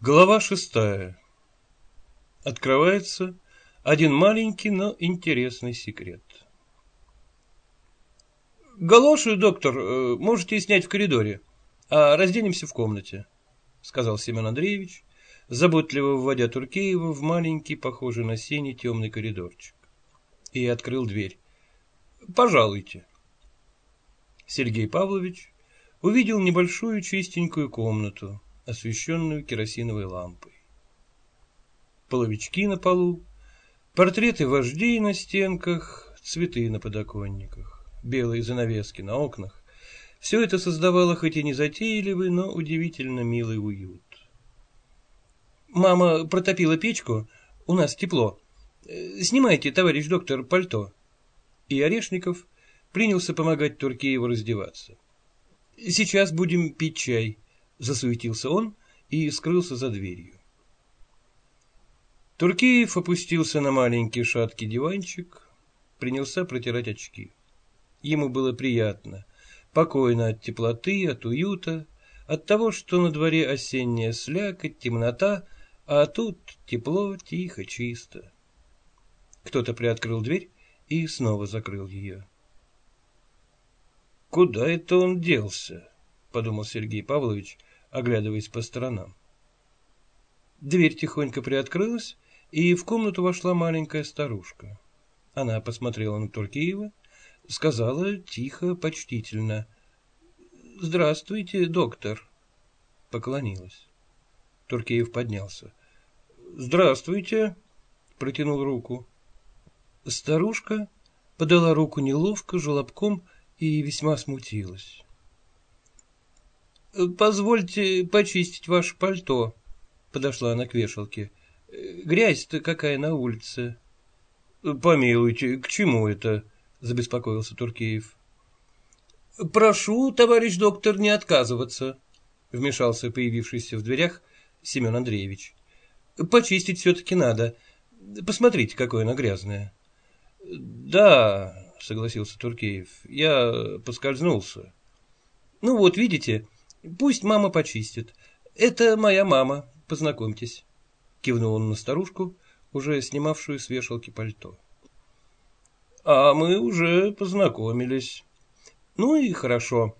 Глава шестая. Открывается один маленький, но интересный секрет. «Галоши, доктор, э, можете снять в коридоре, а разденемся в комнате», — сказал Семен Андреевич, заботливо вводя Туркеева в маленький, похожий на синий темный коридорчик. И открыл дверь. «Пожалуйте». Сергей Павлович увидел небольшую чистенькую комнату, освещенную керосиновой лампой. Половички на полу, портреты вождей на стенках, цветы на подоконниках, белые занавески на окнах. Все это создавало хоть и не затейливый, но удивительно милый уют. «Мама протопила печку, у нас тепло. Снимайте, товарищ доктор, пальто». И Орешников принялся помогать Туркееву раздеваться. «Сейчас будем пить чай», Засуетился он и скрылся за дверью. Туркеев опустился на маленький шаткий диванчик, принялся протирать очки. Ему было приятно, покойно от теплоты, от уюта, от того, что на дворе осенняя слякоть, темнота, а тут тепло, тихо, чисто. Кто-то приоткрыл дверь и снова закрыл ее. «Куда это он делся?» — подумал Сергей Павлович, оглядываясь по сторонам. Дверь тихонько приоткрылась, и в комнату вошла маленькая старушка. Она посмотрела на Туркиева, сказала тихо, почтительно. «Здравствуйте, доктор!» Поклонилась. Туркеев поднялся. «Здравствуйте!» Протянул руку. Старушка подала руку неловко, желобком и весьма смутилась. «Позвольте почистить ваше пальто», — подошла она к вешалке. «Грязь-то какая на улице». «Помилуйте, к чему это?» — забеспокоился Туркеев. «Прошу, товарищ доктор, не отказываться», — вмешался появившийся в дверях Семен Андреевич. «Почистить все-таки надо. Посмотрите, какое оно грязное». «Да», — согласился Туркеев, — «я поскользнулся». «Ну вот, видите, Пусть мама почистит. Это моя мама, познакомьтесь. Кивнул он на старушку, уже снимавшую с вешалки пальто. А мы уже познакомились. Ну и хорошо.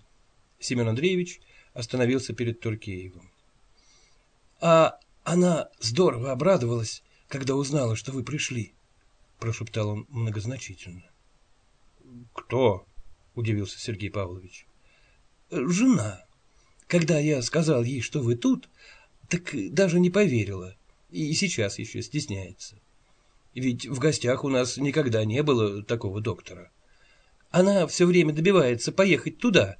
Семен Андреевич остановился перед Туркеевым. А она здорово обрадовалась, когда узнала, что вы пришли, прошептал он многозначительно. Кто? удивился Сергей Павлович. Жена. Когда я сказал ей, что вы тут, так даже не поверила. И сейчас еще стесняется. Ведь в гостях у нас никогда не было такого доктора. Она все время добивается поехать туда,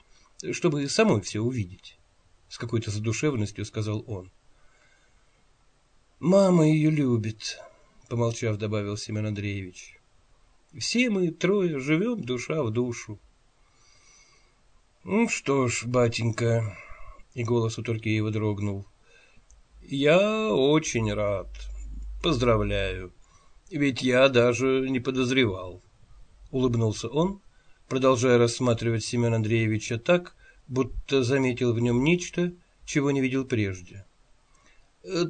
чтобы самой все увидеть. С какой-то задушевностью сказал он. «Мама ее любит», — помолчав, добавил Семен Андреевич. «Все мы трое живем душа в душу». «Ну что ж, батенька», и голос у Туркеева дрогнул. «Я очень рад. Поздравляю. Ведь я даже не подозревал». Улыбнулся он, продолжая рассматривать Семена Андреевича так, будто заметил в нем нечто, чего не видел прежде.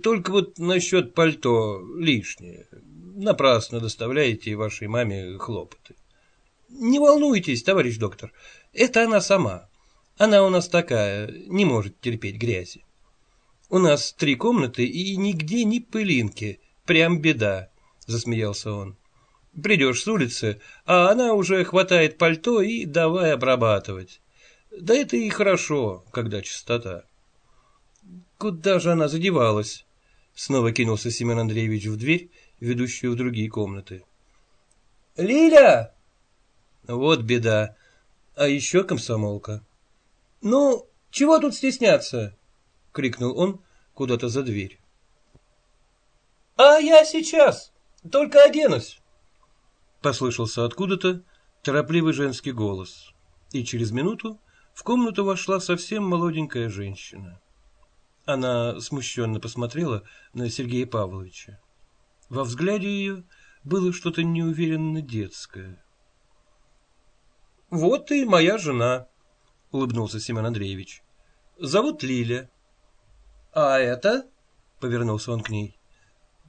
«Только вот насчет пальто лишнее. Напрасно доставляете вашей маме хлопоты. Не волнуйтесь, товарищ доктор, это она сама. Она у нас такая, не может терпеть грязи. У нас три комнаты и нигде ни пылинки. Прям беда, засмеялся он. Придешь с улицы, а она уже хватает пальто и давай обрабатывать. Да это и хорошо, когда чистота. Куда же она задевалась? Снова кинулся Семен Андреевич в дверь, ведущую в другие комнаты. «Лиля!» Вот беда. А еще комсомолка. «Ну, чего тут стесняться?» — крикнул он куда-то за дверь. «А я сейчас, только оденусь!» Послышался откуда-то торопливый женский голос, и через минуту в комнату вошла совсем молоденькая женщина. Она смущенно посмотрела на Сергея Павловича. Во взгляде ее было что-то неуверенно детское. «Вот и моя жена», — улыбнулся Семен Андреевич. — Зовут Лиля. — А это? — повернулся он к ней.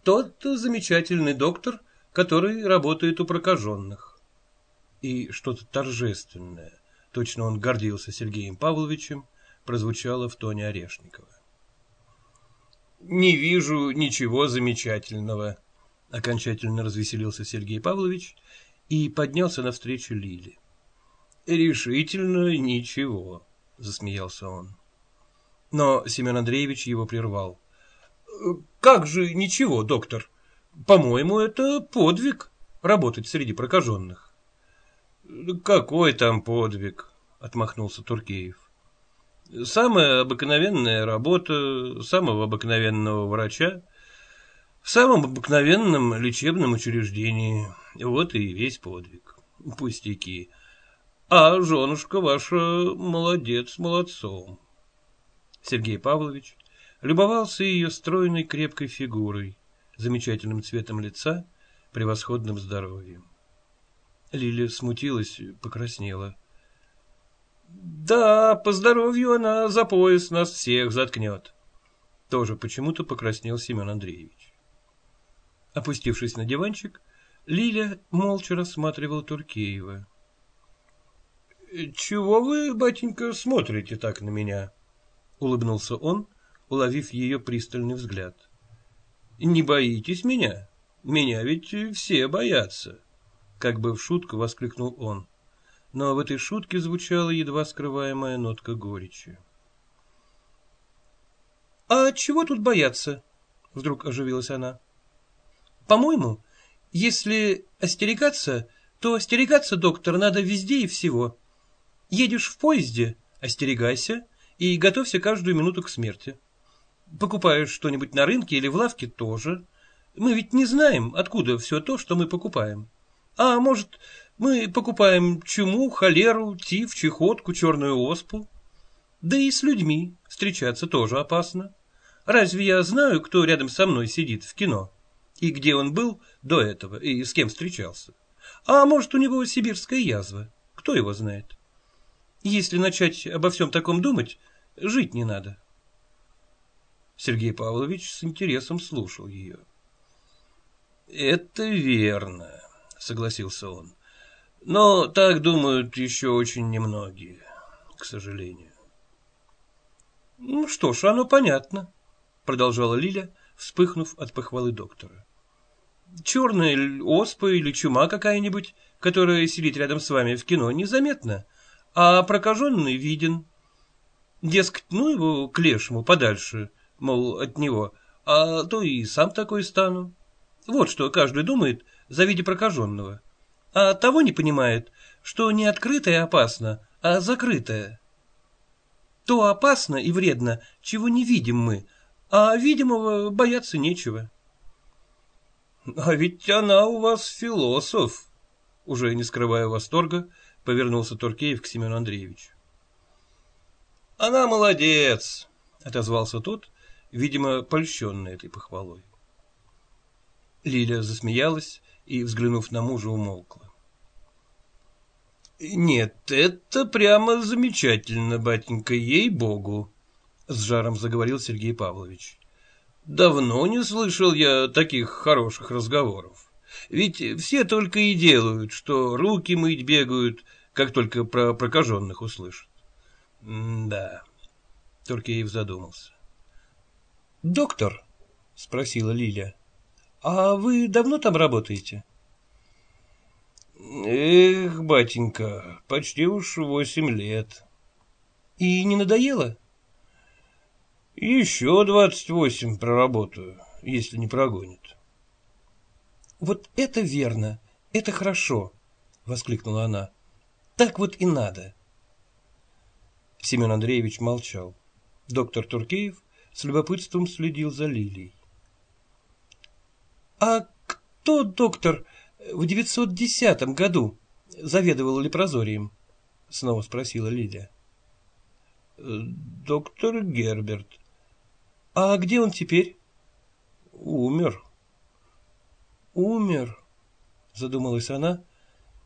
«Тот замечательный доктор, который работает у прокаженных». И что-то торжественное, точно он гордился Сергеем Павловичем, прозвучало в тоне Орешникова. «Не вижу ничего замечательного», — окончательно развеселился Сергей Павлович и поднялся навстречу Лиле. «Решительно ничего», — засмеялся он. Но Семен Андреевич его прервал. «Как же ничего, доктор? По-моему, это подвиг — работать среди прокаженных». «Какой там подвиг?» — отмахнулся Туркеев. «Самая обыкновенная работа самого обыкновенного врача в самом обыкновенном лечебном учреждении. Вот и весь подвиг. Пустяки. А женушка ваша молодец молодцом». Сергей Павлович любовался ее стройной крепкой фигурой, замечательным цветом лица, превосходным здоровьем. Лиля смутилась, покраснела. «Да, по здоровью она за пояс нас всех заткнет». Тоже почему-то покраснел Семен Андреевич. Опустившись на диванчик, Лиля молча рассматривала Туркеева. «Чего вы, батенька, смотрите так на меня?» — улыбнулся он, уловив ее пристальный взгляд. «Не боитесь меня? Меня ведь все боятся!» Как бы в шутку воскликнул он. Но в этой шутке звучала едва скрываемая нотка горечи. «А чего тут бояться?» — вдруг оживилась она. «По-моему, если остерегаться, то остерегаться, доктор, надо везде и всего. Едешь в поезде — остерегайся и готовься каждую минуту к смерти. Покупаешь что-нибудь на рынке или в лавке — тоже. Мы ведь не знаем, откуда все то, что мы покупаем. А может, мы покупаем чуму, холеру, тиф, чехотку, черную оспу? Да и с людьми встречаться тоже опасно. Разве я знаю, кто рядом со мной сидит в кино? И где он был до этого, и с кем встречался? А может, у него сибирская язва? Кто его знает? Если начать обо всем таком думать, жить не надо. Сергей Павлович с интересом слушал ее. «Это верно», согласился он. Но так думают еще очень немногие, к сожалению. Ну что ж, оно понятно, продолжала Лиля, вспыхнув от похвалы доктора. Черная оспа или чума какая-нибудь, которая сидит рядом с вами в кино, незаметно, а прокаженный виден. Дескать, ну его к лешему подальше, мол, от него, а то и сам такой стану. Вот что каждый думает, завидя прокаженного. А того не понимает, что не открытое опасно, а закрытое. То опасно и вредно, чего не видим мы, а видимого бояться нечего. — А ведь она у вас философ, — уже не скрывая восторга, повернулся Туркеев к Семену Андреевичу. — Она молодец, — отозвался тот, видимо, польщенный этой похвалой. Лиля засмеялась и, взглянув на мужа, умолкла. «Нет, это прямо замечательно, батенька, ей-богу!» — с жаром заговорил Сергей Павлович. «Давно не слышал я таких хороших разговоров. Ведь все только и делают, что руки мыть бегают, как только про прокаженных услышат. да, Туркеев задумался. «Доктор?» — спросила Лиля. А вы давно там работаете? Эх, батенька, почти уж восемь лет. И не надоело? Еще двадцать восемь проработаю, если не прогонит. Вот это верно, это хорошо, воскликнула она. Так вот и надо. Семен Андреевич молчал. Доктор Туркеев с любопытством следил за Лилией. А кто, доктор, в 910 году заведовал лепрозорием? Снова спросила Лидия. Доктор Герберт. А где он теперь? Умер. Умер, задумалась она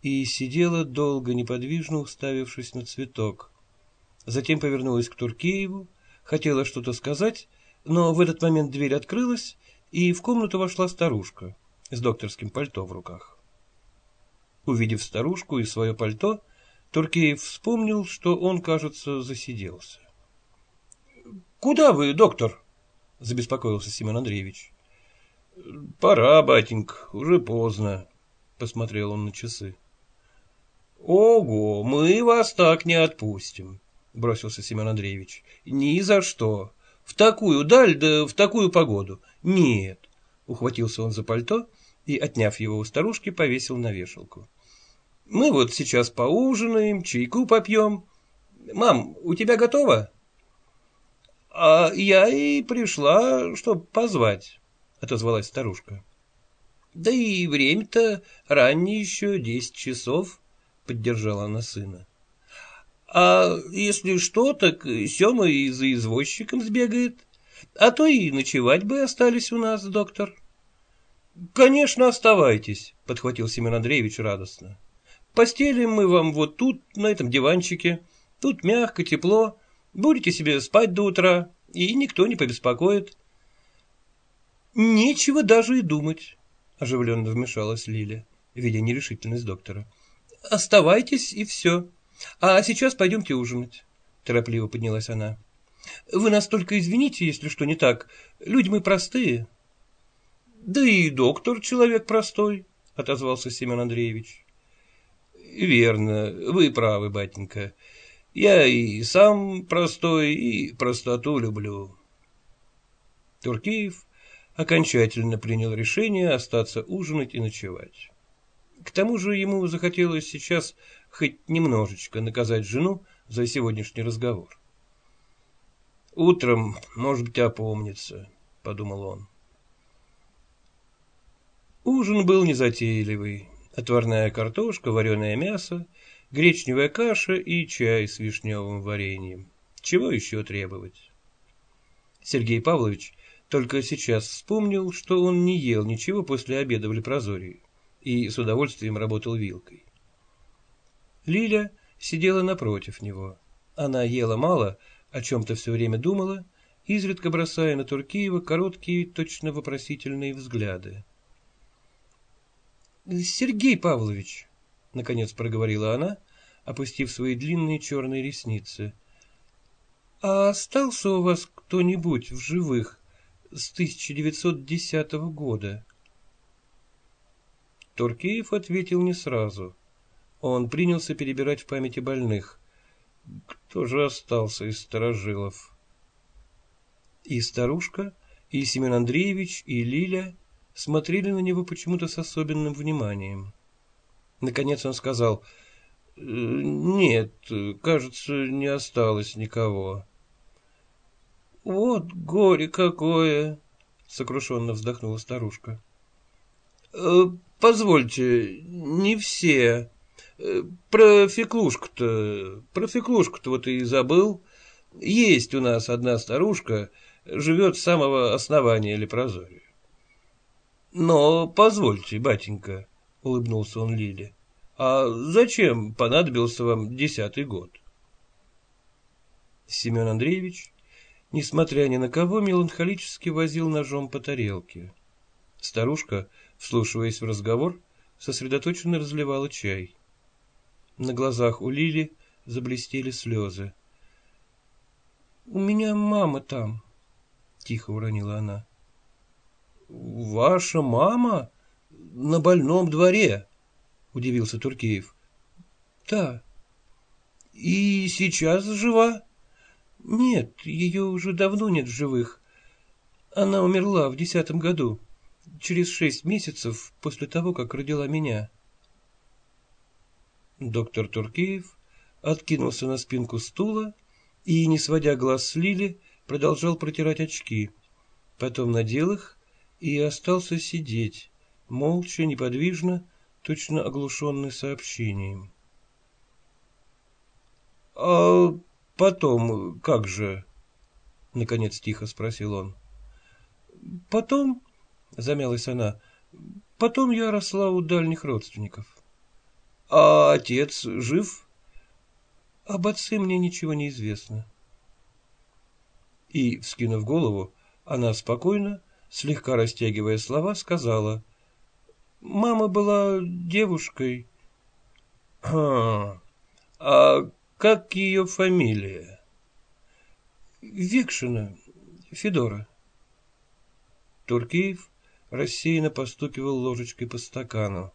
и сидела долго неподвижно уставившись на цветок. Затем повернулась к Туркееву, хотела что-то сказать, Но в этот момент дверь открылась, и в комнату вошла старушка с докторским пальто в руках. Увидев старушку и свое пальто, Туркеев вспомнил, что он, кажется, засиделся. — Куда вы, доктор? — забеспокоился Семен Андреевич. — Пора, батенька, уже поздно, — посмотрел он на часы. — Ого, мы вас так не отпустим, — бросился Семен Андреевич. — Ни за что. В такую даль, да в такую погоду. Нет. Ухватился он за пальто и, отняв его у старушки, повесил на вешалку. Мы вот сейчас поужинаем, чайку попьем. Мам, у тебя готово? А я и пришла, чтоб позвать, отозвалась старушка. Да и время-то раннее еще, десять часов, поддержала она сына. А если что, так Сема и за извозчиком сбегает. А то и ночевать бы остались у нас, доктор. — Конечно, оставайтесь, — подхватил Семен Андреевич радостно. Постелим мы вам вот тут, на этом диванчике. Тут мягко, тепло. Будете себе спать до утра, и никто не побеспокоит. Нечего даже и думать, оживленно вмешалась Лиля, видя нерешительность доктора. Оставайтесь, и все. А сейчас пойдемте ужинать, торопливо поднялась она. Вы нас только извините, если что не так. Люди мы простые. Да и доктор человек простой, отозвался Семен Андреевич. Верно, вы правы, батенька. Я и сам простой, и простоту люблю. Туркеев окончательно принял решение остаться ужинать и ночевать. К тому же ему захотелось сейчас хоть немножечко наказать жену за сегодняшний разговор. «Утром, может быть, опомнится», — подумал он. Ужин был незатейливый отварная картошка, вареное мясо, гречневая каша и чай с вишневым вареньем. Чего еще требовать? Сергей Павлович только сейчас вспомнил, что он не ел ничего после обеда в Лепрозории и с удовольствием работал вилкой. Лиля сидела напротив него. Она ела мало, о чем-то все время думала, изредка бросая на Туркиева короткие, точно вопросительные взгляды. Сергей Павлович, — наконец проговорила она, опустив свои длинные черные ресницы, — а остался у вас кто-нибудь в живых с 1910 года? Туркеев ответил не сразу. Он принялся перебирать в памяти больных. Кто же остался из старожилов? И старушка, и Семен Андреевич, и Лиля смотрели на него почему-то с особенным вниманием. Наконец он сказал, «Э, «Нет, кажется, не осталось никого». «Вот горе какое!» — сокрушенно вздохнула старушка. «Э, «Позвольте, не все. Э, про Феклушку-то, про Феклушку-то вот и забыл. Есть у нас одна старушка, живет с самого основания Лепрозория. Но позвольте, батенька, — улыбнулся он Лиле, — а зачем понадобился вам десятый год? Семен Андреевич, несмотря ни на кого, меланхолически возил ножом по тарелке. Старушка, вслушиваясь в разговор, сосредоточенно разливала чай. На глазах у Лили заблестели слезы. — У меня мама там, — тихо уронила она. Ваша мама на больном дворе? Удивился Туркеев. Да. И сейчас жива? Нет, ее уже давно нет в живых. Она умерла в десятом году, через шесть месяцев после того, как родила меня. Доктор Туркеев откинулся на спинку стула и, не сводя глаз с Лили, продолжал протирать очки. Потом надел их и остался сидеть, молча, неподвижно, точно оглушенный сообщением. — А потом как же? — наконец тихо спросил он. — Потом, — замялась она, — потом я росла у дальних родственников. — А отец жив? — Об отце мне ничего не известно. И, вскинув голову, Она спокойно, слегка растягивая слова, сказала. Мама была девушкой. А, а как ее фамилия? Викшина, Федора. Туркиев рассеянно постукивал ложечкой по стакану.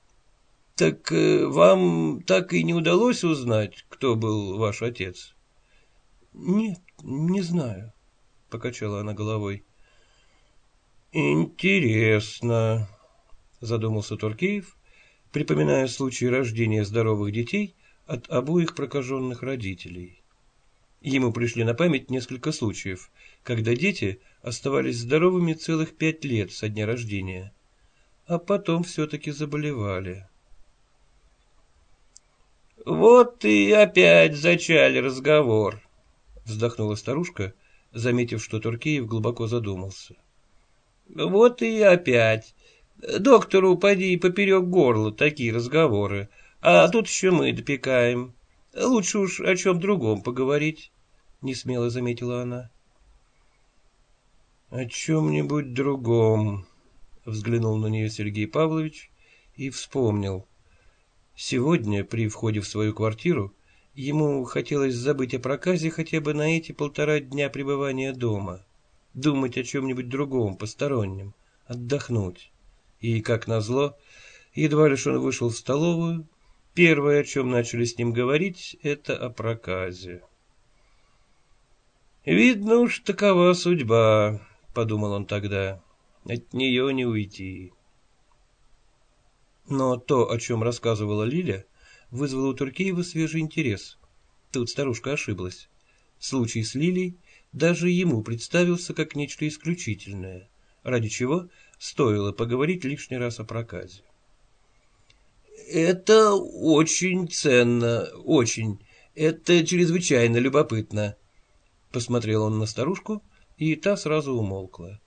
— Так э, вам так и не удалось узнать, кто был ваш отец? — Нет, не знаю, — покачала она головой. — Интересно, — задумался Туркеев, припоминая случай рождения здоровых детей от обоих прокаженных родителей. Ему пришли на память несколько случаев, когда дети оставались здоровыми целых пять лет со дня рождения, а потом все-таки заболевали. «Вот и опять зачали разговор», — вздохнула старушка, заметив, что Туркеев глубоко задумался. «Вот и опять. Доктору поди поперек горла такие разговоры, а тут еще мы допекаем. Лучше уж о чем другом поговорить, — несмело заметила она. — О чем-нибудь другом, — взглянул на нее Сергей Павлович и вспомнил. Сегодня, при входе в свою квартиру, ему хотелось забыть о проказе хотя бы на эти полтора дня пребывания дома, думать о чем-нибудь другом, постороннем, отдохнуть. И, как назло, едва лишь он вышел в столовую, первое, о чем начали с ним говорить, это о проказе. «Видно уж, такова судьба», — подумал он тогда, — «от нее не уйти». Но то, о чем рассказывала Лиля, вызвало у Туркеева свежий интерес. Тут старушка ошиблась. Случай с Лилей даже ему представился как нечто исключительное, ради чего стоило поговорить лишний раз о проказе. «Это очень ценно, очень. Это чрезвычайно любопытно», — посмотрел он на старушку, и та сразу умолкла.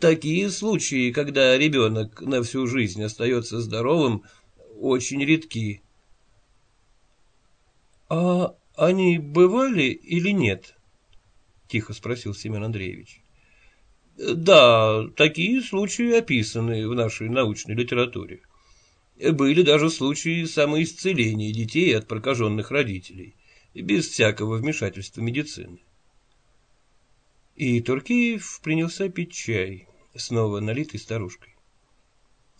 «Такие случаи, когда ребенок на всю жизнь остается здоровым, очень редки». «А они бывали или нет?» — тихо спросил Семен Андреевич. Да, такие случаи описаны в нашей научной литературе. Были даже случаи самоисцеления детей от прокаженных родителей, без всякого вмешательства медицины. И Туркеев принялся пить чай, снова налитый старушкой.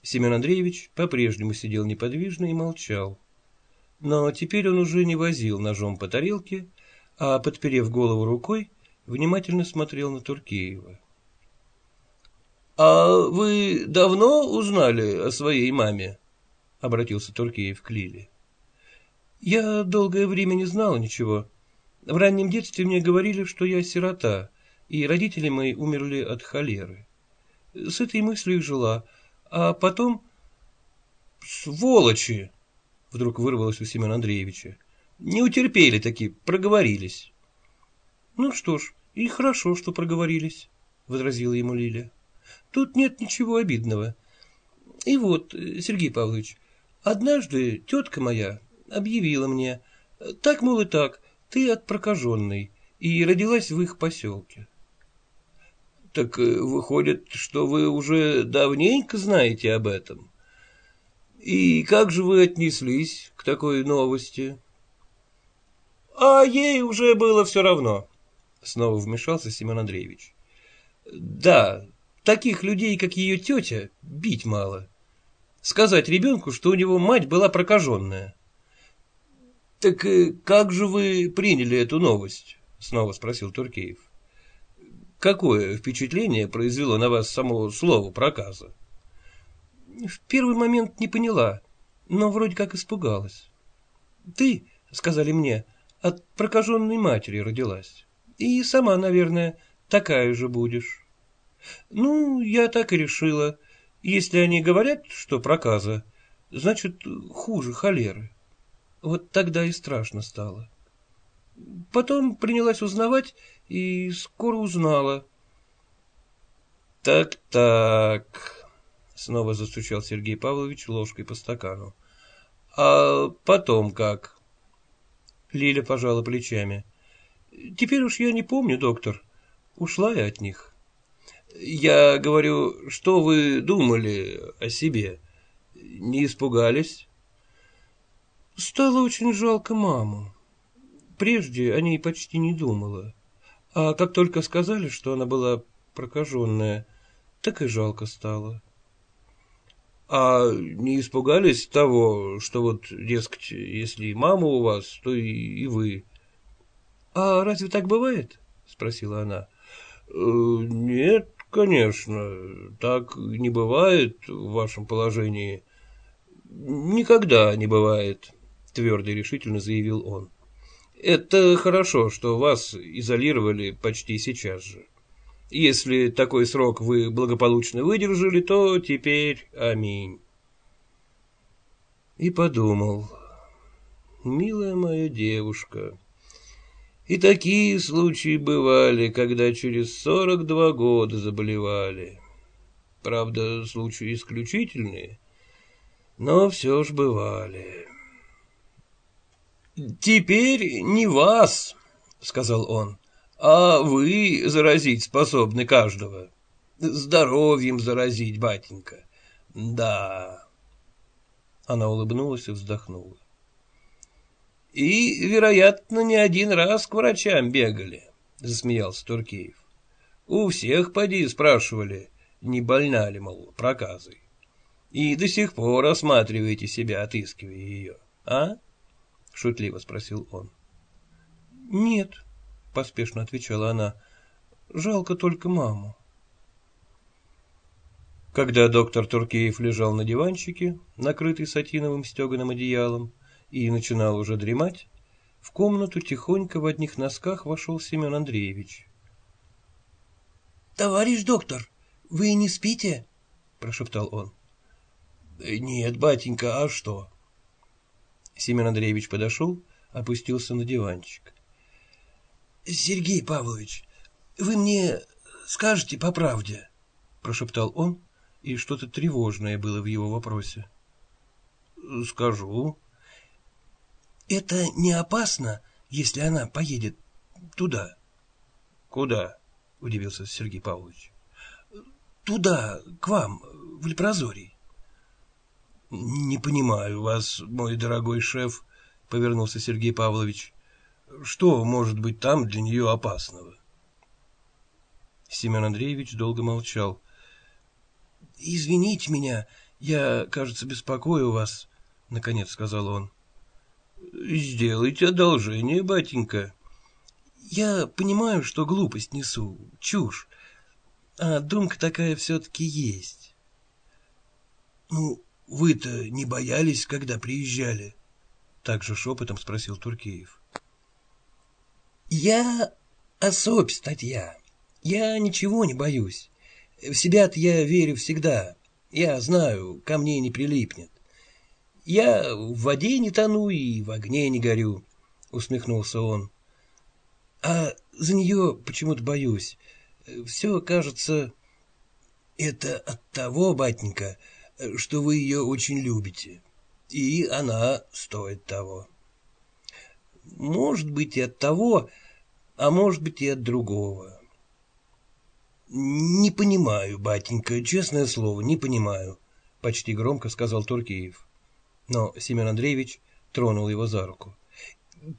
Семен Андреевич по-прежнему сидел неподвижно и молчал. Но теперь он уже не возил ножом по тарелке, а, подперев голову рукой, внимательно смотрел на Туркеева. — А вы давно узнали о своей маме? — обратился Туркеев к Лиле. — Я долгое время не знала ничего. В раннем детстве мне говорили, что я сирота, и родители мои умерли от холеры. С этой мыслью жила, а потом... — Сволочи! — вдруг вырвалось у Семена Андреевича. — Не утерпели таки, проговорились. — Ну что ж, и хорошо, что проговорились, — возразила ему Лиля. Тут нет ничего обидного. И вот, Сергей Павлович, однажды тетка моя объявила мне, так, мол, и так, ты от прокаженной, и родилась в их поселке. Так э, выходит, что вы уже давненько знаете об этом. И как же вы отнеслись к такой новости? А ей уже было все равно, снова вмешался Семен Андреевич. Да, Таких людей, как ее тетя, бить мало. Сказать ребенку, что у него мать была прокаженная. — Так э, как же вы приняли эту новость? — снова спросил Туркеев. — Какое впечатление произвело на вас само слово проказа? — В первый момент не поняла, но вроде как испугалась. — Ты, — сказали мне, — от прокаженной матери родилась. И сама, наверное, такая же будешь. Ну, я так и решила. Если они говорят, что проказа, значит, хуже холеры. Вот тогда и страшно стало. Потом принялась узнавать и скоро узнала. Так-так, снова застучал Сергей Павлович ложкой по стакану. А потом как? Лиля пожала плечами. Теперь уж я не помню, доктор. ушла я от них. Я говорю, что вы думали о себе? Не испугались? Стало очень жалко маму. Прежде о ней почти не думала. А как только сказали, что она была прокаженная, так и жалко стало. А не испугались того, что вот, дескать, если мама у вас, то и, и вы? А разве так бывает? Спросила она. «Э, нет, конечно, так не бывает в вашем положении. Никогда не бывает, твердо и решительно заявил он. Это хорошо, что вас изолировали почти сейчас же. Если такой срок вы благополучно выдержали, то теперь аминь. И подумал, милая моя девушка, и такие случаи бывали, когда через сорок два года заболевали. Правда, случаи исключительные, но все ж бывали. «Теперь не вас», — сказал он, а вы заразить способны каждого. Здоровьем заразить, батенька. Да. Она улыбнулась и вздохнула. И, вероятно, не один раз к врачам бегали, засмеялся Туркеев. У всех поди спрашивали, не больна ли, мол, проказой. И до сих пор осматриваете себя, отыскивая ее, а? Шутливо спросил он. Нет, поспешно отвечала она. Жалко только маму. Когда доктор Туркеев лежал на диванчике, накрытый сатиновым стеганым одеялом, и начинал уже дремать, в комнату тихонько в одних носках вошел Семен Андреевич. — Товарищ доктор, вы не спите? — прошептал он. — Нет, батенька, а что? Семен Андреевич подошел, опустился на диванчик. Сергей Павлович, вы мне скажете по правде? Прошептал он, и что-то тревожное было в его вопросе. Скажу. Это не опасно, если она поедет туда? Куда? Удивился Сергей Павлович. Туда, к вам, в Лепрозорий. Не понимаю вас, мой дорогой шеф, повернулся Сергей Павлович. Что может быть там для нее опасного? Семен Андреевич долго молчал. — Извините меня, я, кажется, беспокою вас, — наконец сказал он. — Сделайте одолжение, батенька. — Я понимаю, что глупость несу, чушь, а думка такая все-таки есть. — Ну, вы-то не боялись, когда приезжали? — также шепотом спросил Туркеев. Я особь, статья. Я ничего не боюсь. В себя-то я верю всегда. Я знаю, ко мне не прилипнет. Я в воде не тону и в огне не горю, усмехнулся он. А за нее почему-то боюсь. Все кажется... Это от того, батенька, что вы ее очень любите. И она стоит того. Может быть, и от того, а может быть, и от другого. «Не понимаю, батенька, честное слово, не понимаю», — почти громко сказал Туркеев. Но Семен Андреевич тронул его за руку.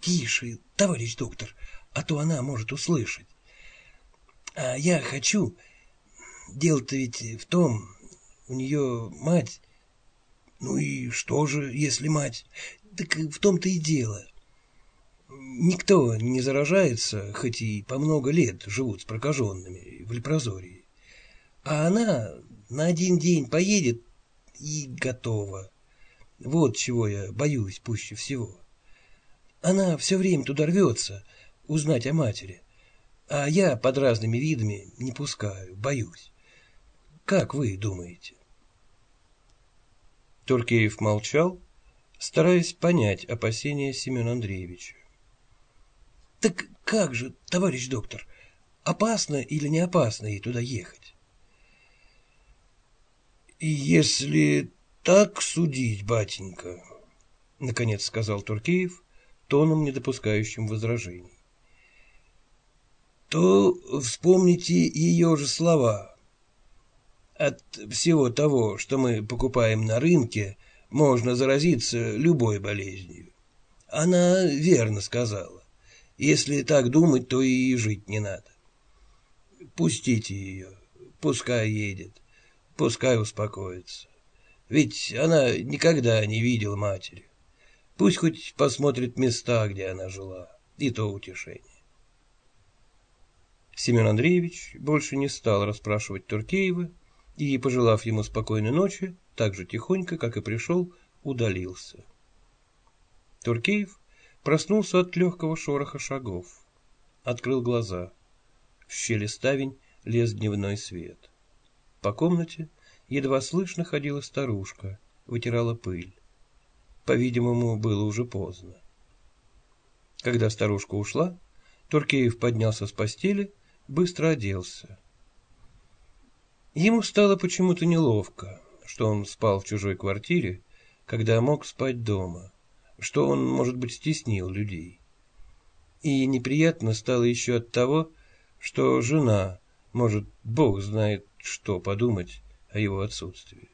«Тише, товарищ доктор, а то она может услышать. А я хочу... Дело-то ведь в том, у нее мать... Ну и что же, если мать? Так в том-то и дело. Никто не заражается, хоть и по много лет живут с прокаженными в Лепрозории. А она на один день поедет и готова. Вот чего я боюсь пуще всего. Она все время туда рвется узнать о матери, а я под разными видами не пускаю, боюсь. Как вы думаете? Туркеев молчал, стараясь понять опасения Семена Андреевича. Так как же, товарищ доктор, опасно или не опасно ей туда ехать? Если так судить, батенька, наконец сказал Туркеев, тоном, не допускающим возражений. то вспомните ее же слова. От всего того, что мы покупаем на рынке, можно заразиться любой болезнью. Она верно сказала. Если так думать, то и жить не надо. Пустите ее, пускай едет, пускай успокоится. Ведь она никогда не видела матери. Пусть хоть посмотрит места, где она жила, и то утешение. Семен Андреевич больше не стал расспрашивать Туркеева и, пожелав ему спокойной ночи, так же тихонько, как и пришел, удалился. Туркеев проснулся от легкого шороха шагов. Открыл глаза. В щели ставень лез дневной свет. По комнате едва слышно ходила старушка, вытирала пыль. По-видимому, было уже поздно. Когда старушка ушла, Туркеев поднялся с постели, быстро оделся. Ему стало почему-то неловко, что он спал в чужой квартире, когда мог спать дома, что он, может быть, стеснил людей. И неприятно стало еще от того, что жена, может, Бог знает, что подумать о его отсутствии.